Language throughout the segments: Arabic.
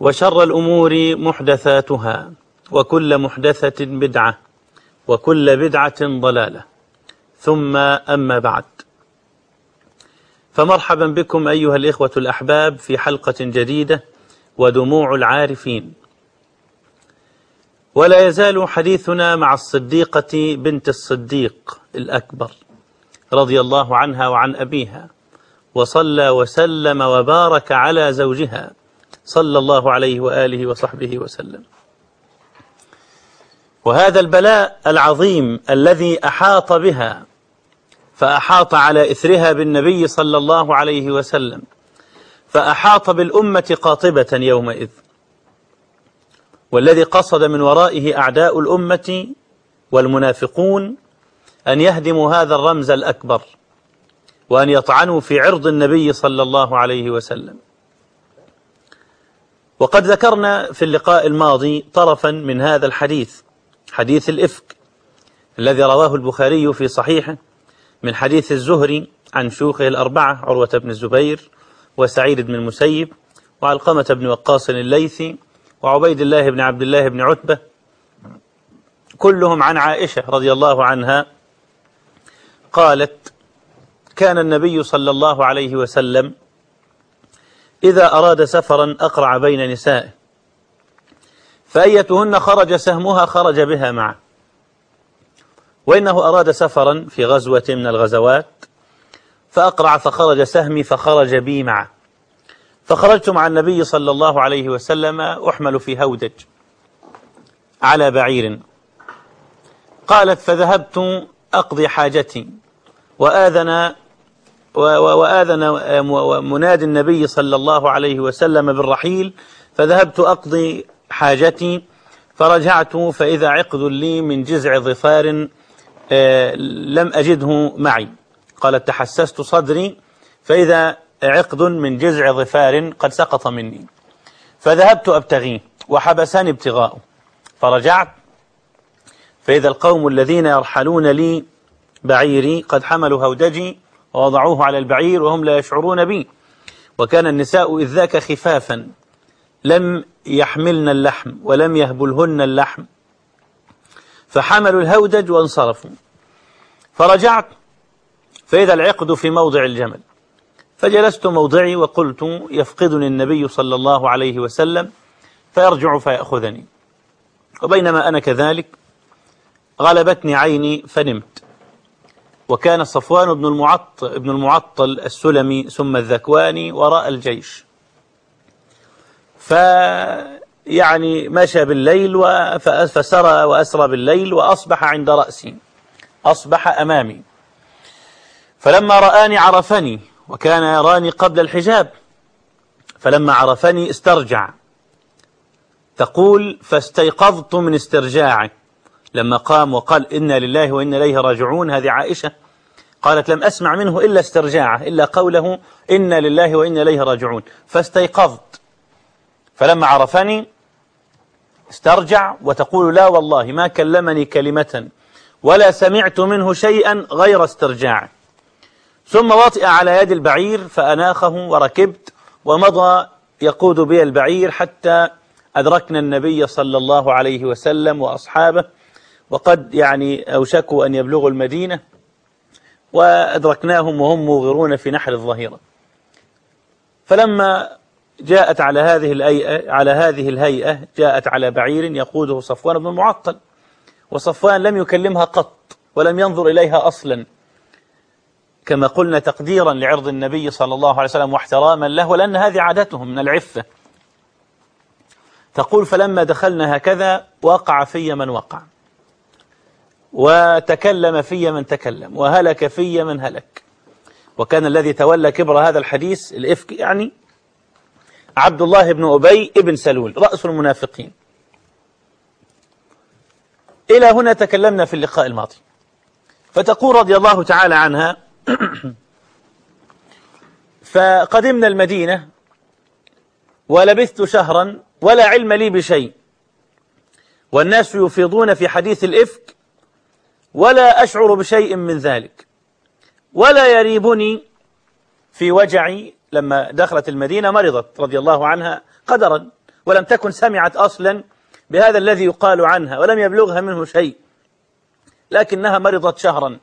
وشر الأمور محدثاتها وكل محدثة بدعة وكل بدعة ضلالة. ثم أما بعد. فمرحبا بكم أيها الإخوة الأحباب في حلقة جديدة ودموع العارفين. ولا يزال حديثنا مع الصديقة بنت الصديق الأكبر رضي الله عنها وعن أبيها وصلى وسلم وبارك على زوجها. صلى الله عليه وآله وصحبه وسلم. وهذا البلاء العظيم الذي أحاط بها فأحاط على إثرها بالنبي صلى الله عليه وسلم فأحاط بالأمة قاطبة يومئذ. والذي قصد من ورائه أعداء الأمة والمنافقون أن يهدموا هذا الرمز الأكبر وأن يطعنوا في عرض النبي صلى الله عليه وسلم. وقد ذكرنا في اللقاء الماضي طرفا من هذا الحديث حديث الإفك الذي رواه البخاري في صحيحه من حديث الزهري عن شيوخه الأربعة عروة بن الزبير وسعيد بن المسيب وعلقمة بن وقاص الليثي وعبيد الله بن عبد الله بن عتبة كلهم عن عائشة رضي الله عنها قالت كان النبي صلى الله عليه وسلم إذا أراد سفرا أقرع بين نسائه. فأيتهن خرج سهمها خرج بها معه. وإنه أراد سفرا في غزوة من الغزوات فأقرع فخرج سهمي فخرج بي معه. فخرجت مع النبي صلى الله عليه وسلم أحمل في هودج على بعير. قالت فذهبت أقضي حاجتي وآذن وآذن منادي النبي صلى الله عليه وسلم بالرحيل فذهبت أقضي حاجتي فرجعت فإذا عقد لي من جزع ظفار لم أجده معي. قالت تحسست صدري فإذا عقد من جزع ظفار قد سقط مني. فذهبت أبتغيه وحبسني ابتغاؤه فرجعت فإذا القوم الذين يرحلون لي بعيري قد حملوا هودجي ووضعوه على البعير وهم لا يشعرون بي. وكان النساء إذ ذاك خفافا. لم يحملن اللحم ولم يهبلهن اللحم. فحملوا الهودج وانصرفوا. فرجعت. فإذا العقد في موضع الجمل. فجلست موضعي وقلت يفقدني النبي صلى الله عليه وسلم فيرجع فيأخذني. وبينما أنا كذلك غلبتني عيني فنمت. وكان صفوان بن المعطل, ابن المعطل السلمي ثم الذكواني وراء الجيش. فيعني مشى بالليل فسرى وأسرى بالليل وأصبح عند رأسي. أصبح أمامي. فلما رآني عرفني وكان يراني قبل الحجاب. فلما عرفني استرجع. تقول فاستيقظت من استرجاعه لما قام وقال إنا لله وإنا إليه راجعون هذه عائشة قالت لم أسمع منه إلا استرجاعه إلا قوله إنا لله وإنا إليه راجعون. فاستيقظت. فلما عرفني استرجع وتقول لا والله ما كلمني كلمة ولا سمعت منه شيئا غير استرجاعه ثم وطئ على يد البعير فأناخه وركبت ومضى يقود بي البعير حتى أدركنا النبي صلى الله عليه وسلم وأصحابه وقد يعني أوشكوا أن يبلغوا المدينة وأدركناهم وهم موغرون في نحر الظهيرة. فلما جاءت على هذه الهيئة على هذه الهيئة جاءت على بعير يقوده صفوان بن المعطل وصفوان لم يكلمها قط ولم ينظر إليها أصلا. كما قلنا تقديرا لعرض النبي صلى الله عليه وسلم واحتراما له ولأن هذه عادتهم من العفة. تقول فلما دخلنا هكذا وقع في من وقع. وتكلم في من تكلم وهلك في من هلك. وكان الذي تولى كبر هذا الحديث الإفك يعني عبد الله بن أبي بن سلول رأس المنافقين. إلى هنا تكلمنا في اللقاء الماضي. فتقول رضي الله تعالى عنها فقدمنا المدينة ولبثت شهرا ولا علم لي بشيء. والناس يفيضون في حديث الإفك ولا أشعر بشيء من ذلك. ولا يريبني في وجعي لما دخلت المدينة مرضت رضي الله عنها قدرا ولم تكن سمعت أصلا بهذا الذي يقال عنها ولم يبلغها منه شيء لكنها مرضت شهرا.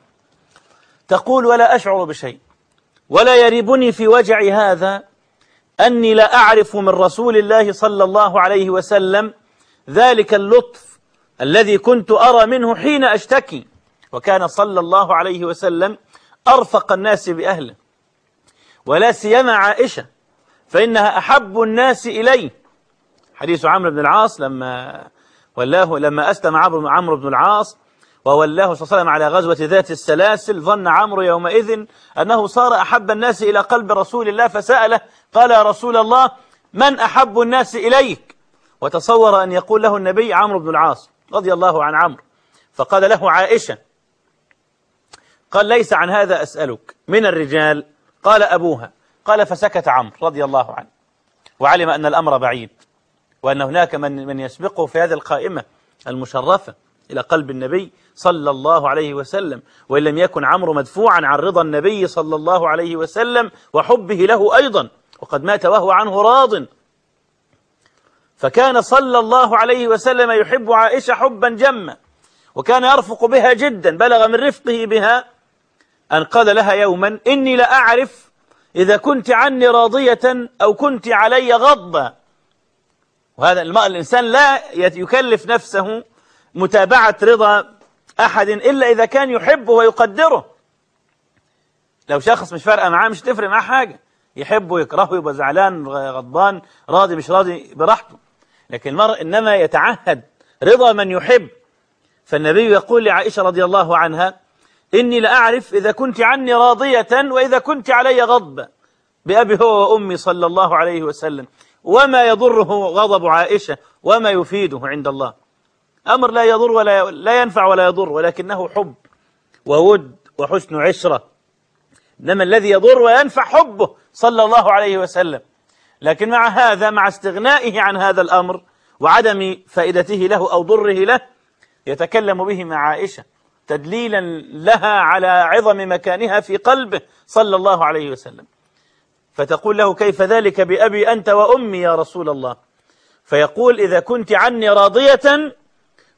تقول ولا أشعر بشيء. ولا يريبني في وجعي هذا أني لا أعرف من رسول الله صلى الله عليه وسلم ذلك اللطف الذي كنت أرى منه حين أشتكي. وكان صلى الله عليه وسلم أرفق الناس بأهله. ولا سيما عائشة فإنها أحب الناس إليه. حديث عمرو بن العاص لما ولاه لما أسلم عمرو بن العاص وولاه صلى الله عليه وسلم على غزوة ذات السلاسل ظن عمرو يومئذ أنه صار أحب الناس إلى قلب رسول الله فسأله قال يا رسول الله من أحب الناس إليك؟ وتصور أن يقول له النبي عمرو بن العاص رضي الله عن عمرو. فقال له عائشة قال ليس عن هذا أسألك. من الرجال؟ قال أبوها. قال فسكت عمرو رضي الله عنه. وعلم أن الأمر بعيد. وأن هناك من من يسبقه في هذه القائمة المشرفة إلى قلب النبي صلى الله عليه وسلم. وإن لم يكن عمرو مدفوعا عن رضا النبي صلى الله عليه وسلم وحبه له أيضا. وقد مات وهو عنه راض. فكان صلى الله عليه وسلم يحب عائشة حبا جما. وكان يرفق بها جدا. بلغ من رفقه بها أن قال لها يوما إني لأعرف إذا كنت عني راضية أو كنت علي غضبا وهذا الإنسان لا يكلف نفسه متابعة رضا أحد إلا إذا كان يحبه ويقدره. لو شخص مش فارقة معاه مش تفرق معاه حاجة. يحبه يكرهه يبقى زعلان غضبان راضي مش راضي براحته. لكن المرء إنما يتعهد رضا من يحب. فالنبي يقول لعائشة رضي الله عنها إني لأعرف إذا كنت عني راضية وإذا كنت علي غضبا بأبي هو وأمي صلى الله عليه وسلم. وما يضره غضب عائشة وما يفيده عند الله. أمر لا يضر ولا لا ينفع ولا يضر ولكنه حب وود وحسن عشرة. إنما الذي يضر وينفع حبه صلى الله عليه وسلم. لكن مع هذا مع استغنائه عن هذا الأمر وعدم فائدته له أو ضره له يتكلم به مع عائشة. تدليلا لها على عظم مكانها في قلبه صلى الله عليه وسلم. فتقول له كيف ذلك بأبي أنت وأمي يا رسول الله؟ فيقول إذا كنت عني راضية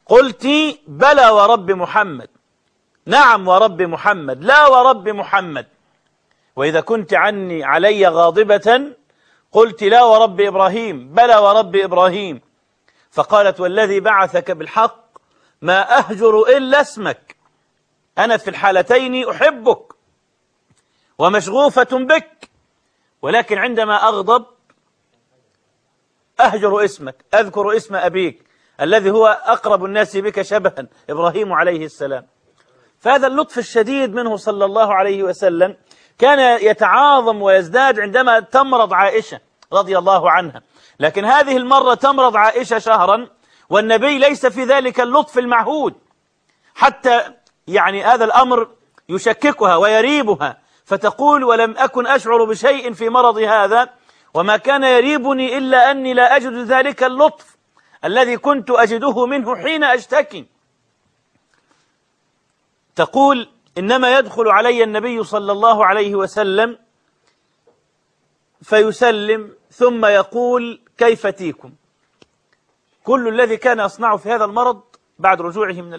قلت بلى ورب محمد. نعم ورب محمد لا ورب محمد. وإذا كنت عني علي غاضبة قلت لا ورب إبراهيم بلى ورب إبراهيم. فقالت والذي بعثك بالحق ما أهجر إلا اسمك. أنا في الحالتين أحبك ومشغوفة بك ولكن عندما أغضب أهجر اسمك أذكر اسم أبيك الذي هو أقرب الناس بك شبها إبراهيم عليه السلام. فهذا اللطف الشديد منه صلى الله عليه وسلم كان يتعاظم ويزداد عندما تمرض عائشة رضي الله عنها. لكن هذه المرة تمرض عائشة شهرا والنبي ليس في ذلك اللطف المعهود حتى يعني هذا الأمر يشككها ويريبها فتقول ولم أكن أشعر بشيء في مرض هذا وما كان يريبني إلا أني لا أجد ذلك اللطف الذي كنت أجده منه حين أشتكي. تقول إنما يدخل علي النبي صلى الله عليه وسلم فيسلم ثم يقول كيف تيكم؟ كل الذي كان يصنعه في هذا المرض بعد رجوعه من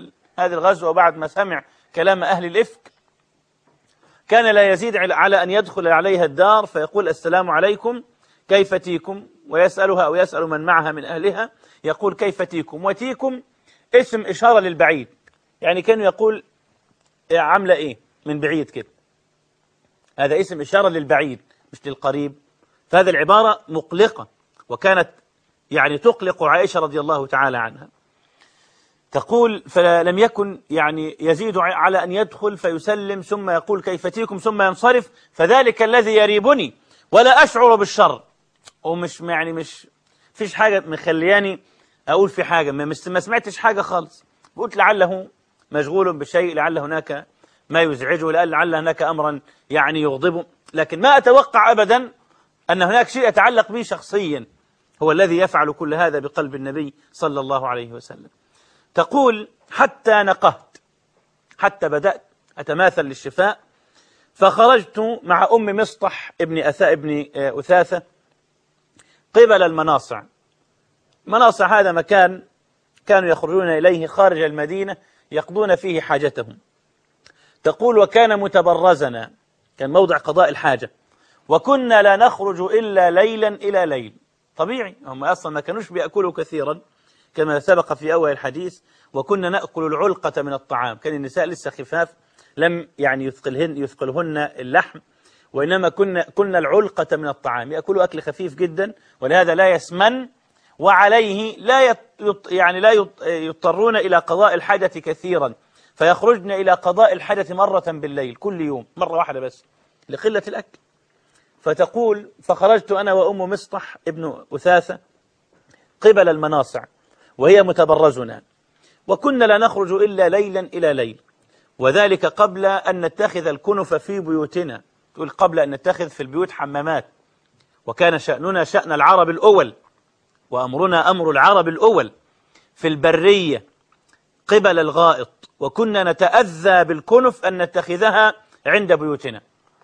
هذه الغزوة وبعد ما سمع كلام أهل الإفك كان لا يزيد على أن يدخل عليها الدار فيقول السلام عليكم كيف تيكم؟ ويسألها أو يسأل من معها من أهلها يقول كيف تيكم؟ وتيكم اسم إشارة للبعيد. يعني كانوا يقول عاملة إيه؟ من بعيد كده. هذا اسم إشارة للبعيد مش للقريب. فهذه العبارة مقلقة وكانت يعني تقلق عائشة رضي الله تعالى عنها. تقول فلم يكن يعني يزيد على أن يدخل فيسلم ثم يقول كيف تيكم ثم ينصرف فذلك الذي يريبني ولا أشعر بالشر. ومش يعني مش فيش حاجة مخلياني أقول في حاجة. ما, سمعتش حاجة خالص. قلت لعله مشغول بشيء لعل هناك ما يزعجه لعل هناك أمرا يعني يغضبه. لكن ما أتوقع أبدا أن هناك شيء يتعلق به شخصيا. هو الذي يفعل كل هذا بقلب النبي صلى الله عليه وسلم. تقول حتى نقهت حتى بدأت أتماثل للشفاء فخرجت مع أم مسطح ابن أثاء ابن أثاثة قبل المناصع. مناصع هذا مكان كانوا يخرجون إليه خارج المدينة يقضون فيه حاجتهم. تقول وكان متبرزنا كان موضع قضاء الحاجة وكنا لا نخرج إلا ليلا إلى ليل. طبيعي هم أصلا ما كانوش بيأكلوا كثيرا. كما سبق في أول الحديث وكنا نأكل العلقة من الطعام. كان النساء لسه خفاف لم يعني يثقلهن, يثقلهن اللحم وإنما كنا, كنا العلقة من الطعام. يأكلوا أكل خفيف جدا ولهذا لا يسمن وعليه لا يط يعني لا يضطرون إلى قضاء الحاجة كثيرا. فيخرجن إلى قضاء الحاجة مرة بالليل كل يوم مرة واحدة بس لقلة الأكل. فتقول فخرجت أنا وأم مصطح ابن أثاثة قبل المناصع. وهي متبرزنا. وكنا لا نخرج إلا ليلا إلى ليل. وذلك قبل أن نتخذ الكنف في بيوتنا. تقول قبل أن نتخذ في البيوت حمامات. وكان شأننا شأن العرب الأول. وأمرنا أمر العرب الأول في البرية قبل الغائط. وكنا نتأذى بالكنف أن نتخذها عند بيوتنا.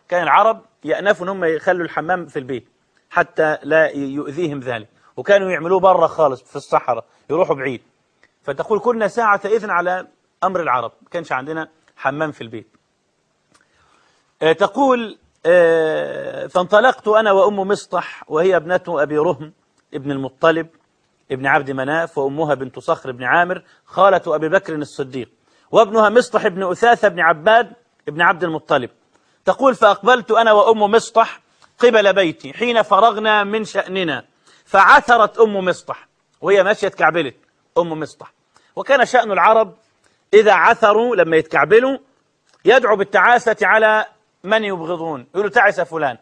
كان العرب يأنفوا أنهم يخلوا الحمام في البيت حتى لا يؤذيهم ذلك. وكانوا يعملوه برا خالص في الصحراء. يروحوا بعيد. فتقول كنا ساعة إذن على أمر العرب. ما كانش عندنا حمام في البيت. آه، تقول آه، فانطلقت أنا وأم مصطح وهي ابنة أبي رهم ابن المطلب ابن عبد مناف وأمها بنت صخر بن عامر خالة أبي بكر الصديق وابنها مصطح بن أثاثة بن عباد ابن عبد المطلب. تقول فأقبلت أنا وأم مصطح قبل بيتي حين فرغنا من شأننا فعثرت أم مصطح. وهي ماشية كعبلت أم مصطح. وكان شأن العرب إذا عثروا لما يتكعبلوا يدعو بالتعاسة على من يبغضون. يقولوا تعس فلان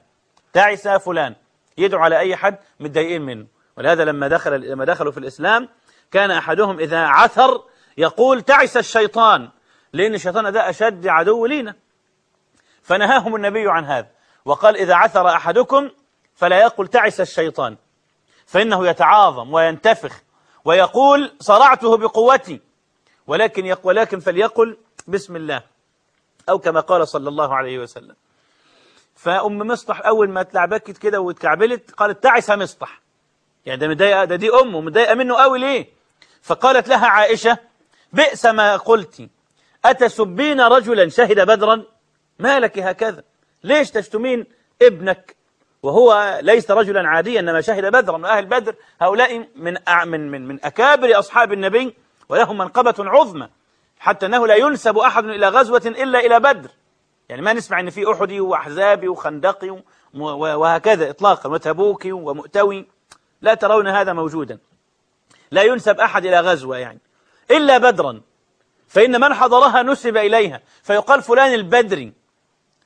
تعس فلان. يدعو على أي حد؟ متضايقين منه. ولهذا لما دخل لما دخلوا في الإسلام كان أحدهم إذا عثر يقول تعس الشيطان لأن الشيطان ده أشد عدو لينا. فنهاهم النبي عن هذا. وقال إذا عثر أحدكم فلا يقل تعس الشيطان. فإنه يتعاظم وينتفخ ويقول صرعته بقوتي ولكن ولكن فليقل بسم الله أو كما قال صلى الله عليه وسلم. فأم مصطح أول ما تلعبكت كده واتكعبلت قالت تعس مصطح. يعني ده مضايقة ده دي أمه مضايقة منه قوي ليه؟ فقالت لها عائشة بئس ما قلت أتسبين رجلا شهد بدرا؟ ما لك هكذا. ليش تشتمين ابنك وهو ليس رجلا عاديا إنما شهد بدرا. وأهل بدر هؤلاء من من من من أكابر أصحاب النبي ولهم منقبة عظمى حتى أنه لا ينسب أحد إلى غزوة إلا إلى بدر. يعني ما نسمع أن في أحدي وأحزابي وخندقي وهكذا إطلاقا وتبوكي ومؤتوي. لا ترون هذا موجودا. لا ينسب أحد إلى غزوة يعني. إلا بدرا. فإن من حضرها نسب إليها. فيقال فلان البدري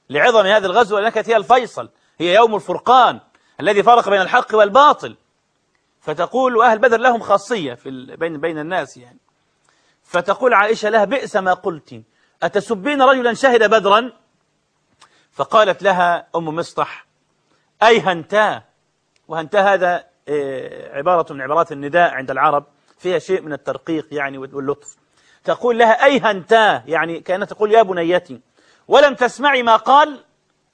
لعظم هذه الغزوة لأنها هي الفيصل. هي يوم الفرقان الذي فرق بين الحق والباطل. فتقول وأهل بدر لهم خاصية في بين بين الناس يعني. فتقول عائشة لها بئس ما قلت. أتسبين رجلا شهد بدرا؟ فقالت لها أم مصطح أي هنتا؟ وهنتا هذا آه، عبارة من عبارات النداء عند العرب فيها شيء من الترقيق يعني واللطف. تقول لها أي هنتا؟ يعني كانت تقول يا بنيتي. ولم تسمعي ما قال؟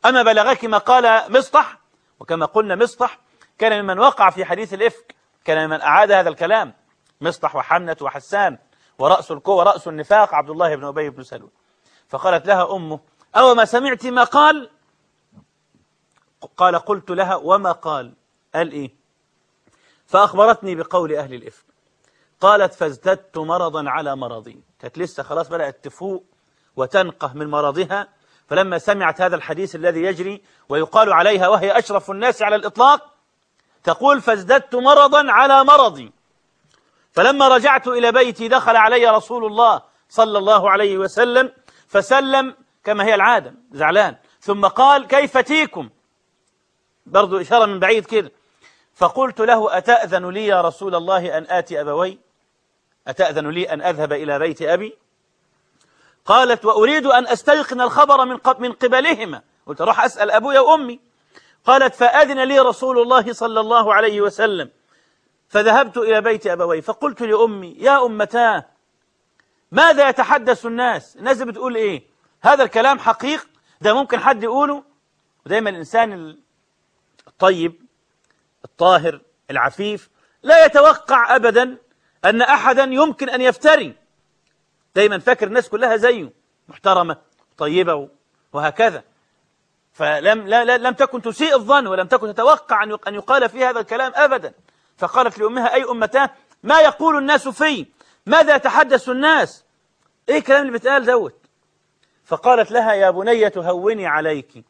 أما بلغك ما قال مصطح وكما قلنا مصطح كان ممن وقع في حديث الإفك كان ممن أعاد هذا الكلام مصطح وحمنة وحسان ورأس الكو ورأس النفاق عبد الله بن أبي بن سلول. فقالت لها أمه أو ما سمعت ما قال؟ قال قلت لها وما قال؟ قال إيه؟ فأخبرتني بقول أهل الإفك. قالت فازددت مرضا على مرضي. كانت لسه خلاص بدأت تفوق وتنقه من مرضها فلما سمعت هذا الحديث الذي يجري ويقال عليها وهي أشرف الناس على الإطلاق تقول فازددت مرضا على مرضي. فلما رجعت إلى بيتي دخل علي رسول الله صلى الله عليه وسلم فسلم كما هي العادة زعلان. ثم قال كيف تيكم؟ برضو إشارة من بعيد كده. فقلت له أتأذن لي يا رسول الله أن آتي أبوي؟ أتأذن لي أن أذهب إلى بيت أبي؟ قالت وأريد أن أستيقن الخبر من من قبلهما. قلت راح أسأل أبويا وأمي. قالت فأذن لي رسول الله صلى الله عليه وسلم. فذهبت إلى بيت أبوي. فقلت لأمي يا أمتاه ماذا يتحدث الناس؟ الناس بتقول إيه؟ هذا الكلام حقيق؟ ده ممكن حد يقوله؟ ودايما الإنسان الطيب الطاهر العفيف لا يتوقع أبدا أن أحدا يمكن أن يفتري. دايما فاكر الناس كلها زيه محترمة طيبة وهكذا. فلم لا لا لم تكن تسيء الظن ولم تكن تتوقع أن يقال في هذا الكلام أبدا. فقالت لأمها أي أمتاه ما يقول الناس في؟ ماذا يتحدث الناس؟ إيه الكلام اللي بيتقال دوت؟ فقالت لها يا بنية هوني عليك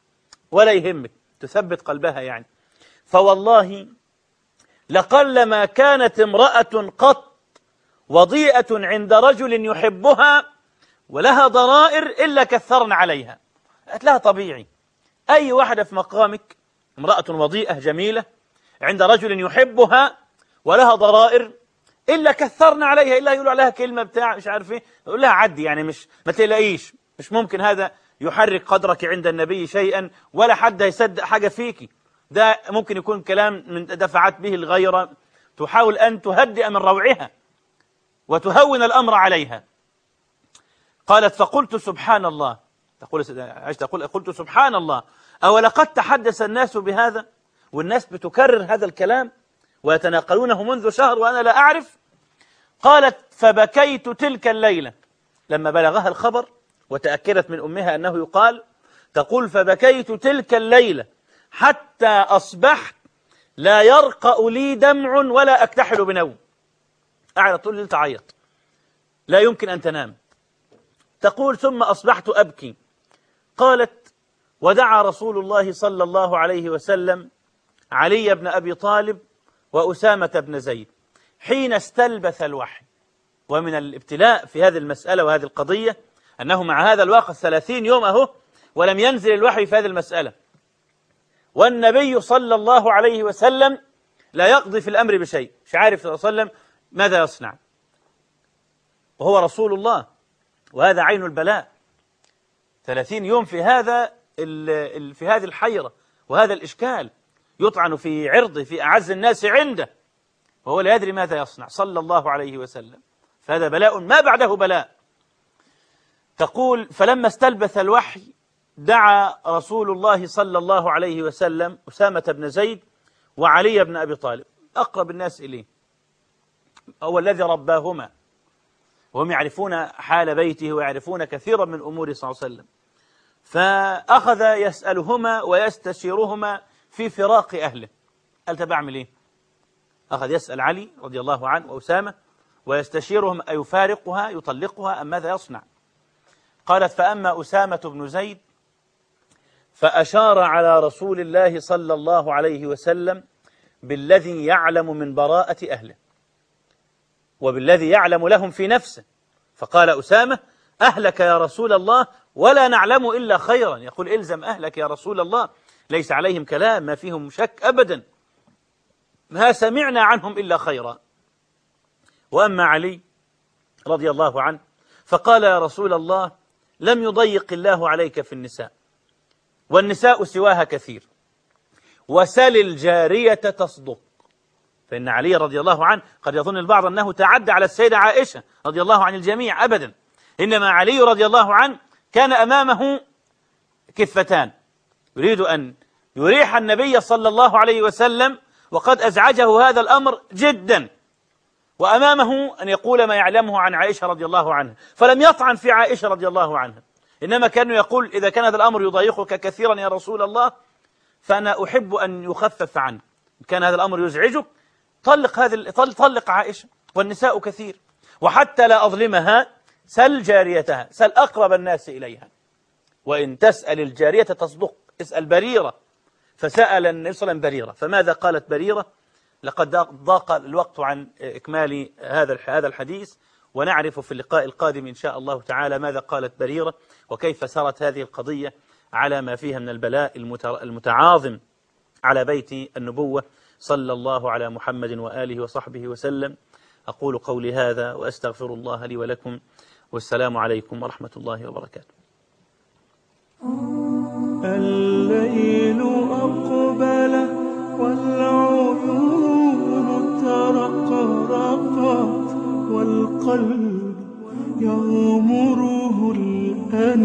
ولا يهمك تثبت قلبها يعني. فوالله لقلما كانت امرأة قط وضيئة عند رجل يحبها ولها ضرائر إلا كثرن عليها. قالت لها طبيعي. أي واحدة في مقامك امرأة وضيئة جميلة عند رجل يحبها ولها ضرائر إلا كثرنا عليها إلا يقولوا عليها كلمة بتاع مش عارف إيه. يقول لها عدي يعني مش ما تلاقيش مش ممكن هذا يحرك قدرك عند النبي شيئا ولا حد يصدق حاجة فيك. ده ممكن يكون كلام من دفعت به الغيرة. تحاول أن تهدئ من روعها. وتهون الأمر عليها. قالت فقلت سبحان الله. تقول عايش تقول قلت سبحان الله. أولقد تحدث الناس بهذا؟ والناس بتكرر هذا الكلام؟ ويتناقلونه منذ شهر وأنا لا أعرف. قالت فبكيت تلك الليلة. لما بلغها الخبر وتأكدت من أمها أنه يقال تقول فبكيت تلك الليلة حتى أصبحت لا يرقأ لي دمع ولا أكتحل بنوم. قاعدة طول الليل تعيط. لا يمكن أن تنام. تقول ثم أصبحت أبكي. قالت ودعا رسول الله صلى الله عليه وسلم علي بن أبي طالب وأسامة بن زيد حين استلبث الوحي. ومن الابتلاء في هذه المسألة وهذه القضية أنه مع هذا الوقت ثلاثين يوم أهو ولم ينزل الوحي في هذه المسألة. والنبي صلى الله عليه وسلم لا يقضي في الأمر بشيء. مش عارف صلى الله عليه وسلم ماذا يصنع؟ وهو رسول الله وهذا عين البلاء. ثلاثين يوم في هذا في هذه الحيرة وهذا الإشكال يطعن في عرضه في أعز الناس عنده. وهو لا يدري ماذا يصنع. صلى الله عليه وسلم. فهذا بلاء ما بعده بلاء. تقول فلما استلبث الوحي دعا رسول الله صلى الله عليه وسلم أسامة بن زيد وعلي بن أبي طالب. أقرب الناس إليه. هو الذي رباهما. وهم يعرفون حال بيته ويعرفون كثيرا من أمور صلى الله عليه وسلم. فأخذ يسألهما ويستشيرهما في فراق أهله. قال طب أعمل إيه؟ أخذ يسأل علي رضي الله عنه وأسامة ويستشيرهم أيفارقها يطلقها أم ماذا يصنع. قالت فأما أسامة بن زيد فأشار على رسول الله صلى الله عليه وسلم بالذي يعلم من براءة أهله. وبالذي يعلم لهم في نفسه. فقال أسامة أهلك يا رسول الله ولا نعلم إلا خيرا. يقول إلزم أهلك يا رسول الله. ليس عليهم كلام ما فيهم شك أبدا. ما سمعنا عنهم إلا خيرا. وأما علي رضي الله عنه فقال يا رسول الله لم يضيق الله عليك في النساء والنساء سواها كثير. وسل الجارية تصدق. فإن علي رضي الله عنه قد يظن البعض أنه تعدى على السيدة عائشة رضي الله عن الجميع أبدا. إنما علي رضي الله عنه كان أمامه كفتان. يريد أن يريح النبي صلى الله عليه وسلم وقد أزعجه هذا الأمر جدا. وأمامه أن يقول ما يعلمه عن عائشة رضي الله عنها فلم يطعن في عائشة رضي الله عنها إنما كان يقول إذا كان هذا الأمر يضايقك كثيرا يا رسول الله فأنا أحب أن يخفف عنك كان هذا الأمر يزعجك طلق هذه طل- طلق عائشة والنساء كثير. وحتى لا أظلمها سل جاريتها سل أقرب الناس إليها. وإن تسأل الجارية تصدق اسأل بريرة. فسأل النبي صلى الله عليه وسلم بريرة. فماذا قالت بريرة؟ لقد ضاق- الوقت عن إكمال هذا هذا الحديث ونعرف في اللقاء القادم إن شاء الله تعالى ماذا قالت بريرة وكيف سرت هذه القضية على ما فيها من البلاء المتعاظم على بيت النبوة. صلى الله على محمد وآله وصحبه وسلم. أقول قولي هذا وأستغفر الله لي ولكم. والسلام عليكم ورحمة الله وبركاته. الليل أقبل والعيون ترقرقت والقلب يغمره الأنين.